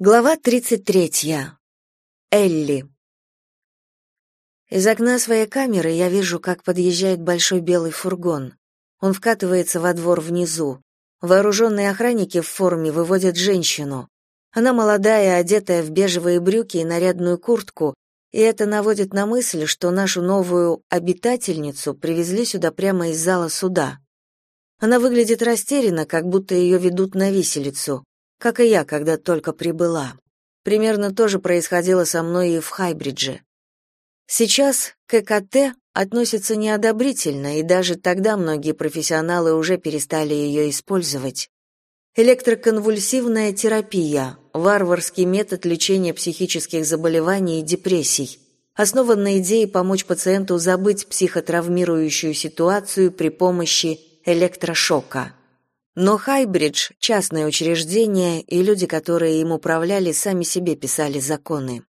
Глава 33. Элли. Из окна своей камеры я вижу, как подъезжает большой белый фургон. Он вкатывается во двор внизу. Вооруженные охранники в форме выводят женщину. Она молодая, одетая в бежевые брюки и нарядную куртку, и это наводит на мысль, что нашу новую обитательницу привезли сюда прямо из зала суда. Она выглядит растерянно, как будто ее ведут на виселицу как и я, когда только прибыла. Примерно то же происходило со мной и в Хайбридже. Сейчас ККТ относится неодобрительно, и даже тогда многие профессионалы уже перестали ее использовать. Электроконвульсивная терапия – варварский метод лечения психических заболеваний и депрессий, основан на идее помочь пациенту забыть психотравмирующую ситуацию при помощи электрошока. Но Хайбридж — частное учреждение, и люди, которые им управляли, сами себе писали законы.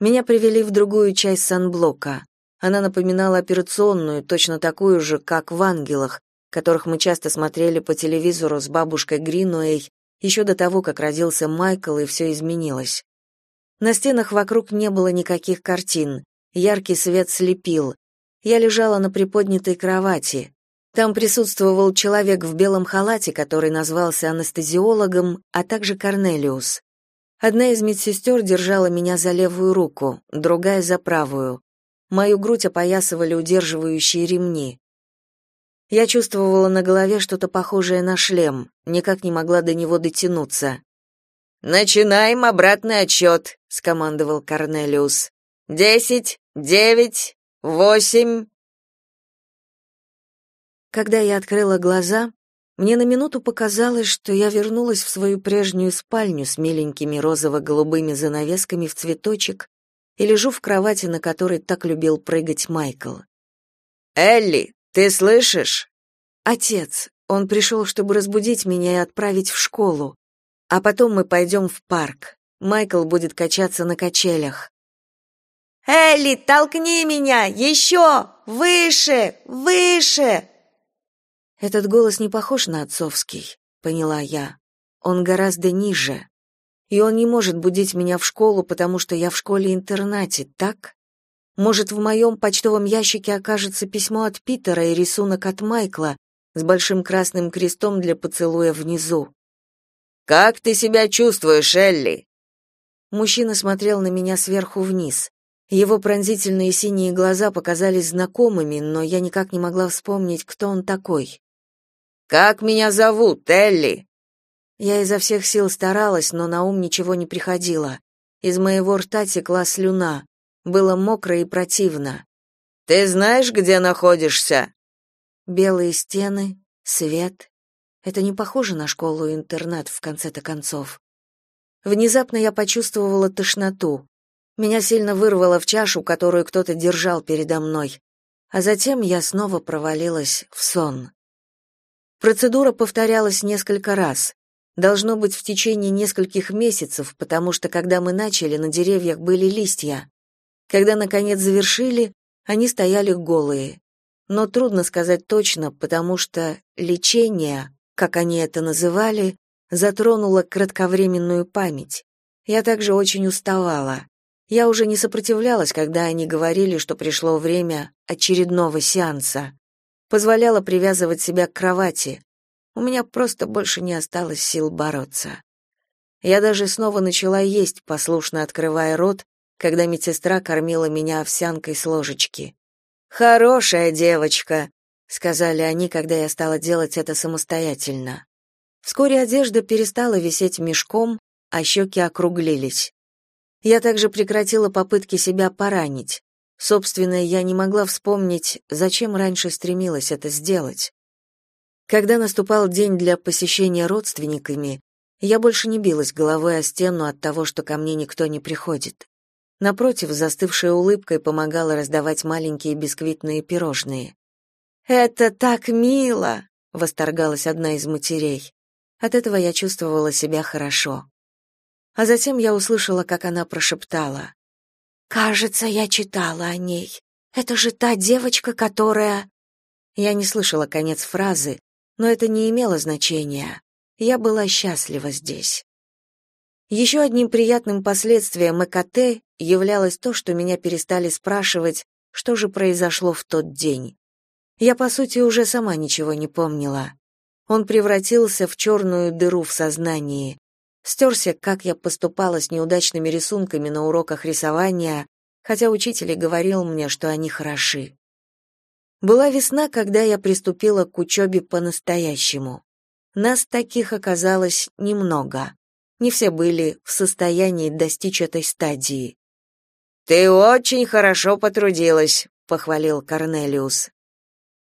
Меня привели в другую часть санблока. Она напоминала операционную, точно такую же, как в «Ангелах», которых мы часто смотрели по телевизору с бабушкой Гринуэй еще до того, как родился Майкл, и все изменилось. На стенах вокруг не было никаких картин, яркий свет слепил. Я лежала на приподнятой кровати, там присутствовал человек в белом халате, который назвался анестезиологом, а также Корнелиус. Одна из медсестер держала меня за левую руку, другая за правую. Мою грудь опоясывали удерживающие ремни. Я чувствовала на голове что-то похожее на шлем, никак не могла до него дотянуться. «Начинаем обратный отчет», — скомандовал Корнелиус. «Десять, девять, восемь...» Когда я открыла глаза, мне на минуту показалось, что я вернулась в свою прежнюю спальню с миленькими розово-голубыми занавесками в цветочек и лежу в кровати, на которой так любил прыгать Майкл. «Элли, ты слышишь?» «Отец. Он пришел, чтобы разбудить меня и отправить в школу. А потом мы пойдем в парк. Майкл будет качаться на качелях». «Элли, толкни меня! Еще! Выше! Выше!» Этот голос не похож на отцовский, поняла я. Он гораздо ниже. И он не может будить меня в школу, потому что я в школе-интернате, так? Может, в моем почтовом ящике окажется письмо от Питера и рисунок от Майкла с большим красным крестом для поцелуя внизу. Как ты себя чувствуешь, Элли? Мужчина смотрел на меня сверху вниз. Его пронзительные синие глаза показались знакомыми, но я никак не могла вспомнить, кто он такой. Как меня зовут, Элли? Я изо всех сил старалась, но на ум ничего не приходило. Из моего рта текла слюна. Было мокро и противно. Ты знаешь, где находишься? Белые стены, свет. Это не похоже на школу-интернат в конце-то концов. Внезапно я почувствовала тошноту. Меня сильно вырвало в чашу, которую кто-то держал передо мной. А затем я снова провалилась в сон. Процедура повторялась несколько раз. Должно быть в течение нескольких месяцев, потому что когда мы начали, на деревьях были листья. Когда наконец завершили, они стояли голые. Но трудно сказать точно, потому что лечение, как они это называли, затронуло кратковременную память. Я также очень уставала. Я уже не сопротивлялась, когда они говорили, что пришло время очередного сеанса позволяла привязывать себя к кровати. У меня просто больше не осталось сил бороться. Я даже снова начала есть, послушно открывая рот, когда медсестра кормила меня овсянкой с ложечки. «Хорошая девочка», — сказали они, когда я стала делать это самостоятельно. Вскоре одежда перестала висеть мешком, а щеки округлились. Я также прекратила попытки себя поранить. Собственно, я не могла вспомнить, зачем раньше стремилась это сделать. Когда наступал день для посещения родственниками, я больше не билась головой о стену от того, что ко мне никто не приходит. Напротив, застывшая улыбкой помогала раздавать маленькие бисквитные пирожные. «Это так мило!» — восторгалась одна из матерей. От этого я чувствовала себя хорошо. А затем я услышала, как она прошептала. Кажется, я читала о ней. Это же та девочка, которая Я не слышала конец фразы, но это не имело значения. Я была счастлива здесь. Еще одним приятным последствием ЭКТ являлось то, что меня перестали спрашивать, что же произошло в тот день. Я, по сути, уже сама ничего не помнила. Он превратился в черную дыру в сознании. Стерся, как я поступала с неудачными рисунками на уроках рисования, хотя учитель и говорил мне, что они хороши. Была весна, когда я приступила к учебе по-настоящему. Нас таких оказалось немного. Не все были в состоянии достичь этой стадии. «Ты очень хорошо потрудилась», — похвалил Корнелиус.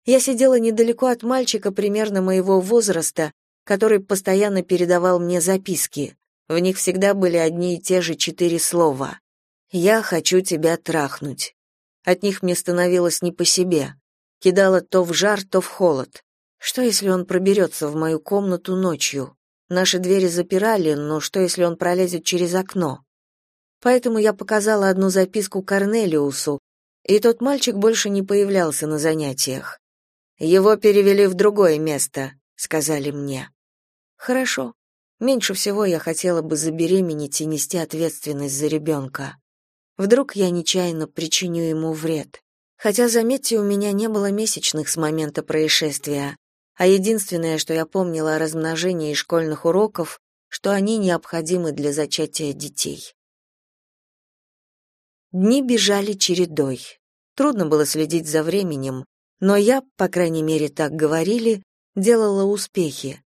Я сидела недалеко от мальчика примерно моего возраста, который постоянно передавал мне записки. В них всегда были одни и те же четыре слова. «Я хочу тебя трахнуть». От них мне становилось не по себе. Кидало то в жар, то в холод. Что, если он проберется в мою комнату ночью? Наши двери запирали, но что, если он пролезет через окно? Поэтому я показала одну записку Корнелиусу, и тот мальчик больше не появлялся на занятиях. Его перевели в другое место, сказали мне. Хорошо. Меньше всего я хотела бы забеременеть и нести ответственность за ребенка. Вдруг я нечаянно причиню ему вред. Хотя, заметьте, у меня не было месячных с момента происшествия, а единственное, что я помнила о размножении и школьных уроков, что они необходимы для зачатия детей. Дни бежали чередой. Трудно было следить за временем, но я, по крайней мере, так говорили, делала успехи.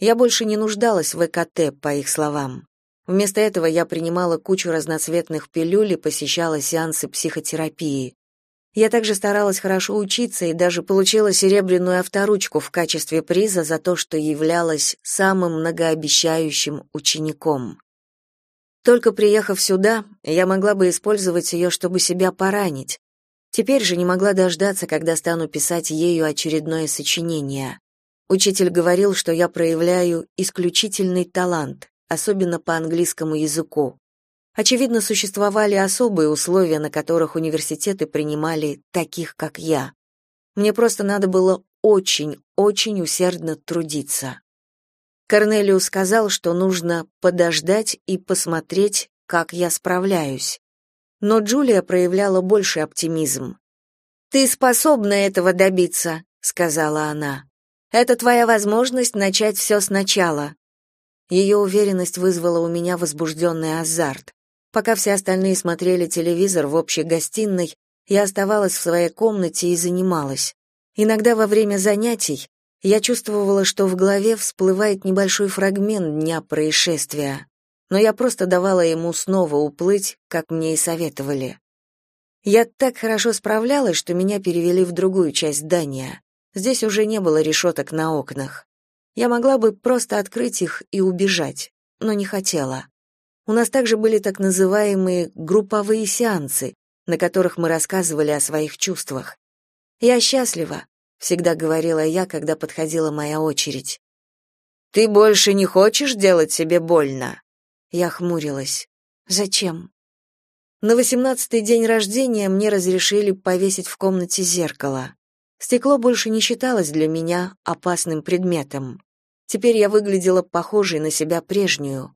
Я больше не нуждалась в ЭКТ, по их словам. Вместо этого я принимала кучу разноцветных пилюль и посещала сеансы психотерапии. Я также старалась хорошо учиться и даже получила серебряную авторучку в качестве приза за то, что являлась самым многообещающим учеником. Только приехав сюда, я могла бы использовать ее, чтобы себя поранить, Теперь же не могла дождаться, когда стану писать ею очередное сочинение. Учитель говорил, что я проявляю исключительный талант, особенно по английскому языку. Очевидно, существовали особые условия, на которых университеты принимали таких, как я. Мне просто надо было очень, очень усердно трудиться. Корнелиус сказал, что нужно подождать и посмотреть, как я справляюсь но Джулия проявляла больший оптимизм. «Ты способна этого добиться», — сказала она. «Это твоя возможность начать все сначала». Ее уверенность вызвала у меня возбужденный азарт. Пока все остальные смотрели телевизор в общей гостиной, я оставалась в своей комнате и занималась. Иногда во время занятий я чувствовала, что в голове всплывает небольшой фрагмент дня происшествия но я просто давала ему снова уплыть, как мне и советовали. Я так хорошо справлялась, что меня перевели в другую часть здания. Здесь уже не было решеток на окнах. Я могла бы просто открыть их и убежать, но не хотела. У нас также были так называемые групповые сеансы, на которых мы рассказывали о своих чувствах. «Я счастлива», — всегда говорила я, когда подходила моя очередь. «Ты больше не хочешь делать себе больно?» Я хмурилась. Зачем? На восемнадцатый день рождения мне разрешили повесить в комнате зеркало. Стекло больше не считалось для меня опасным предметом. Теперь я выглядела похожей на себя прежнюю.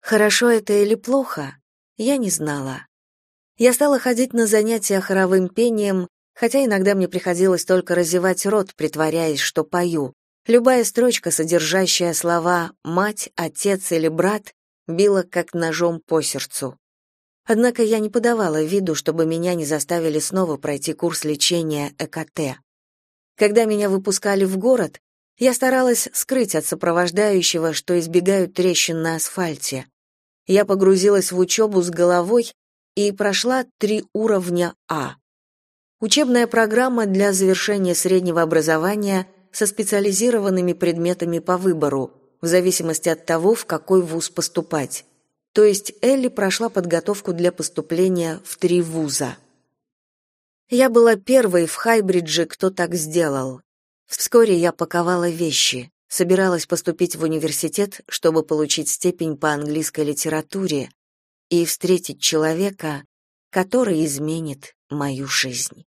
Хорошо это или плохо? Я не знала. Я стала ходить на занятия хоровым пением, хотя иногда мне приходилось только разевать рот, притворяясь, что пою. Любая строчка, содержащая слова «мать», «отец» или «брат», била как ножом по сердцу. Однако я не подавала виду, чтобы меня не заставили снова пройти курс лечения ЭКТ. Когда меня выпускали в город, я старалась скрыть от сопровождающего, что избегают трещин на асфальте. Я погрузилась в учебу с головой и прошла три уровня А. Учебная программа для завершения среднего образования со специализированными предметами по выбору, в зависимости от того, в какой вуз поступать. То есть Элли прошла подготовку для поступления в три вуза. Я была первой в Хайбридже, кто так сделал. Вскоре я паковала вещи, собиралась поступить в университет, чтобы получить степень по английской литературе и встретить человека, который изменит мою жизнь.